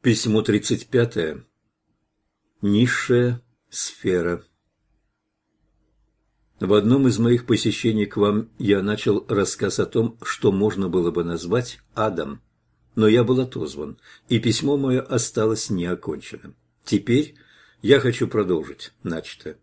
Письмо 35. Низшая сфера. В одном из моих посещений к вам я начал рассказ о том, что можно было бы назвать адом. Но я был отозван, и письмо мое осталось неоконченным. Теперь я хочу продолжить начатое.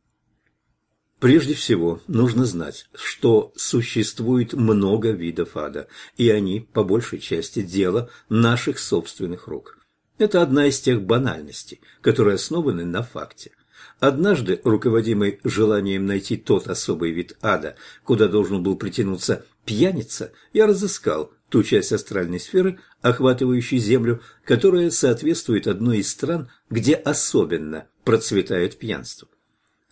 Прежде всего, нужно знать, что существует много видов ада, и они, по большей части, дело наших собственных рук. Это одна из тех банальностей, которые основаны на факте. Однажды, руководимый желанием найти тот особый вид ада, куда должен был притянуться пьяница, я разыскал ту часть астральной сферы, охватывающей Землю, которая соответствует одной из стран, где особенно процветает пьянство.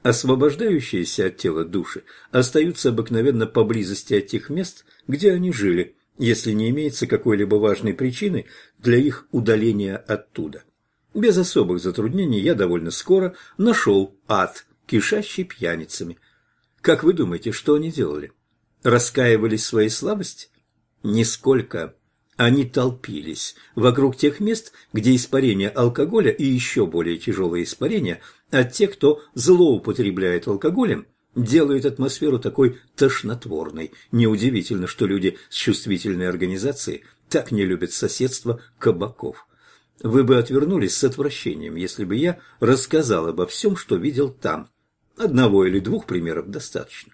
Освобождающиеся от тела души остаются обыкновенно поблизости от тех мест, где они жили, если не имеется какой-либо важной причины для их удаления оттуда. Без особых затруднений я довольно скоро нашел ад, кишащий пьяницами. Как вы думаете, что они делали? Раскаивались в своей слабости? Нисколько. Они толпились вокруг тех мест, где испарение алкоголя и еще более тяжелые испарения от тех, кто злоупотребляет алкоголем, делают атмосферу такой тошнотворной. Неудивительно, что люди с чувствительной организацией так не любят соседство кабаков. Вы бы отвернулись с отвращением, если бы я рассказал обо всем, что видел там. Одного или двух примеров достаточно.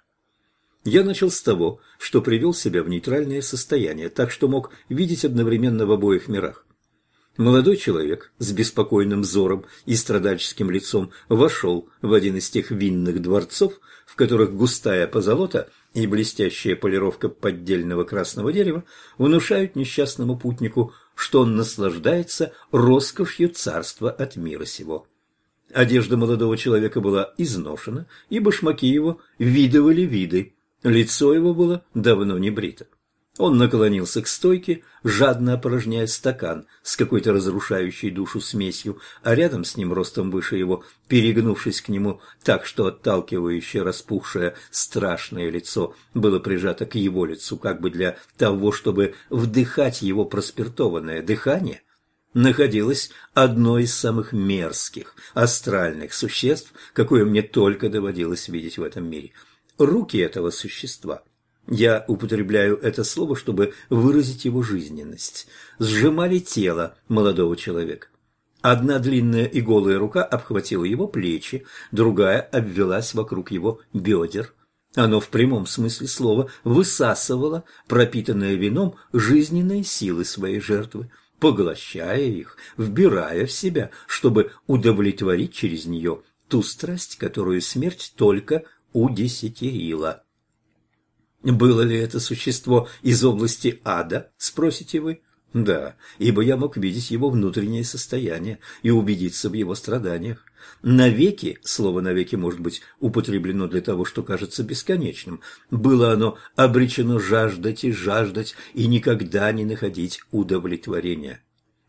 Я начал с того, что привел себя в нейтральное состояние, так что мог видеть одновременно в обоих мирах. Молодой человек с беспокойным взором и страдальческим лицом вошел в один из тех винных дворцов, в которых густая позолота и блестящая полировка поддельного красного дерева внушают несчастному путнику, что он наслаждается роскошью царства от мира сего. Одежда молодого человека была изношена, и башмаки его видывали виды. Лицо его было давно не брито. Он наклонился к стойке, жадно опорожняя стакан с какой-то разрушающей душу смесью, а рядом с ним, ростом выше его, перегнувшись к нему так, что отталкивающее распухшее страшное лицо было прижато к его лицу, как бы для того, чтобы вдыхать его проспиртованное дыхание, находилось одно из самых мерзких астральных существ, какое мне только доводилось видеть в этом мире. Руки этого существа – я употребляю это слово, чтобы выразить его жизненность. Сжимали тело молодого человека. Одна длинная и голая рука обхватила его плечи, другая обвелась вокруг его бедер. Оно в прямом смысле слова высасывало пропитанное вином жизненные силы своей жертвы, поглощая их, вбирая в себя, чтобы удовлетворить через нее ту страсть, которую смерть только удесятерила. Было ли это существо из области ада, спросите вы? Да, ибо я мог видеть его внутреннее состояние и убедиться в его страданиях. Навеки, слово навеки может быть употреблено для того, что кажется бесконечным, было оно обречено жаждать и жаждать и никогда не находить удовлетворения.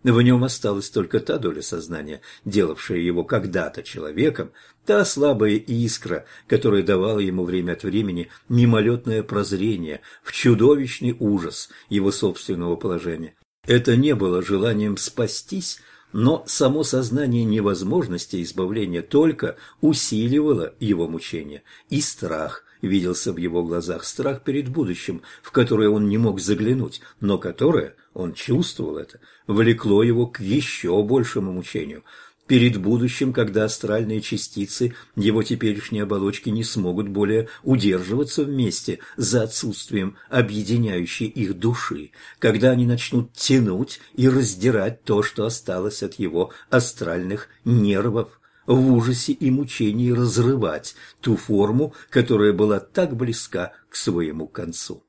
В нем осталась только та доля сознания, делавшая его когда-то человеком, та слабая искра, которая давала ему время от времени мимолетное прозрение в чудовищный ужас его собственного положения. Это не было желанием спастись, но само сознание невозможности избавления только усиливало его мучение, и страх виделся в его глазах, страх перед будущим, в которое он не мог заглянуть, но которое он чувствовал это, влекло его к еще большему мучению. Перед будущим, когда астральные частицы его теперешней оболочки не смогут более удерживаться вместе за отсутствием объединяющей их души, когда они начнут тянуть и раздирать то, что осталось от его астральных нервов, в ужасе и мучении разрывать ту форму, которая была так близка к своему концу.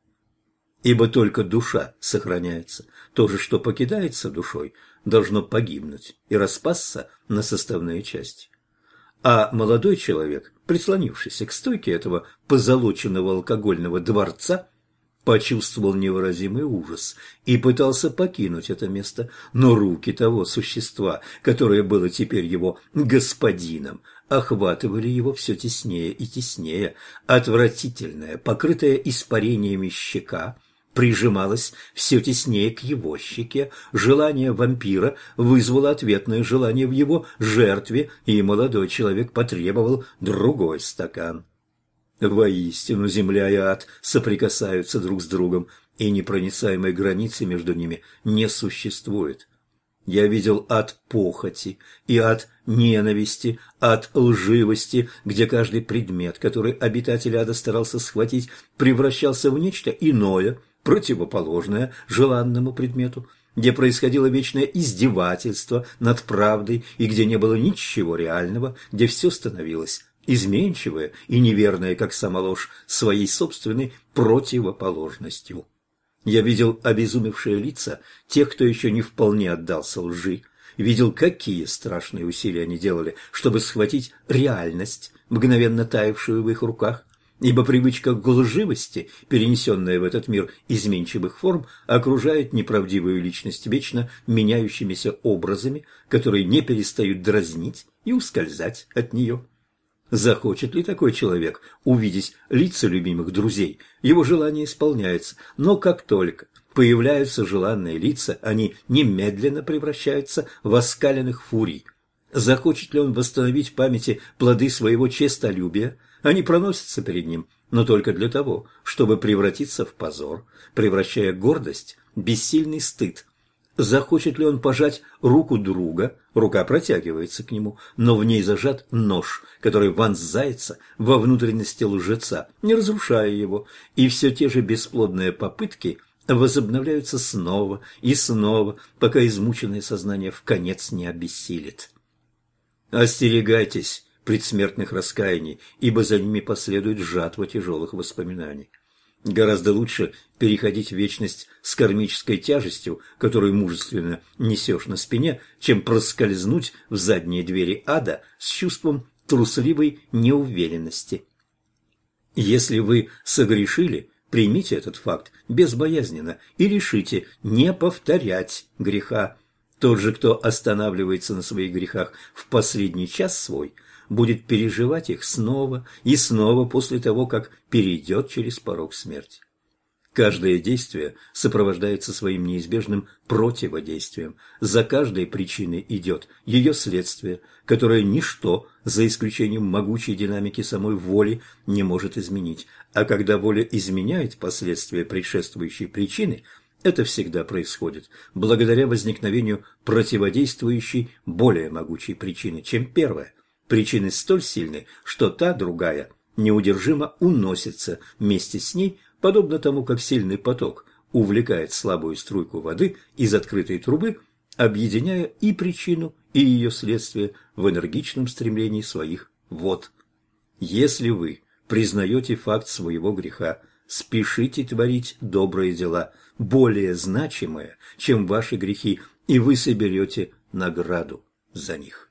Ибо только душа сохраняется. То же, что покидается душой, должно погибнуть и распасться на составные части. А молодой человек, прислонившийся к стойке этого позолоченного алкогольного дворца, почувствовал невыразимый ужас и пытался покинуть это место, но руки того существа, которое было теперь его господином, охватывали его все теснее и теснее. Отвратительная, покрытая испарениями щека – прижималось все теснее к его щеке. Желание вампира вызвало ответное желание в его жертве, и молодой человек потребовал другой стакан. Воистину, земля и ад соприкасаются друг с другом, и непроницаемой границы между ними не существует. Я видел ад похоти и ад ненависти, ад лживости, где каждый предмет, который обитатель ада старался схватить, превращался в нечто иное, противоположное желанному предмету, где происходило вечное издевательство над правдой и где не было ничего реального, где все становилось изменчивое и неверное, как сама ложь, своей собственной противоположностью. Я видел обезумевшие лица тех, кто еще не вполне отдался лжи, видел, какие страшные усилия они делали, чтобы схватить реальность, мгновенно таявшую в их руках, ибо привычка к лживости, перенесенная в этот мир изменчивых форм, окружает неправдивую личность вечно меняющимися образами, которые не перестают дразнить и ускользать от нее. Захочет ли такой человек увидеть лица любимых друзей, его желание исполняется, но как только появляются желанные лица, они немедленно превращаются в оскаленных фурий. Захочет ли он восстановить в памяти плоды своего честолюбия, они проносятся перед ним, но только для того, чтобы превратиться в позор, превращая гордость в бессильный стыд, Захочет ли он пожать руку друга, рука протягивается к нему, но в ней зажат нож, который вонзается во внутренности лжеца, не разрушая его, и все те же бесплодные попытки возобновляются снова и снова, пока измученное сознание в конец не обессилит. Остерегайтесь предсмертных раскаяний, ибо за ними последует жатва тяжелых воспоминаний. Гораздо лучше переходить в вечность с кармической тяжестью, которую мужественно несешь на спине, чем проскользнуть в задние двери ада с чувством трусливой неуверенности. Если вы согрешили, примите этот факт безбоязненно и решите не повторять греха. Тот же, кто останавливается на своих грехах в последний час свой – будет переживать их снова и снова после того, как перейдет через порог смерти. Каждое действие сопровождается своим неизбежным противодействием. За каждой причиной идет ее следствие, которое ничто, за исключением могучей динамики самой воли, не может изменить. А когда воля изменяет последствия предшествующей причины, это всегда происходит благодаря возникновению противодействующей более могучей причины, чем первая. Причины столь сильны, что та, другая, неудержимо уносится вместе с ней, подобно тому, как сильный поток увлекает слабую струйку воды из открытой трубы, объединяя и причину, и ее следствие в энергичном стремлении своих вод. Если вы признаете факт своего греха, спешите творить добрые дела, более значимые, чем ваши грехи, и вы соберете награду за них.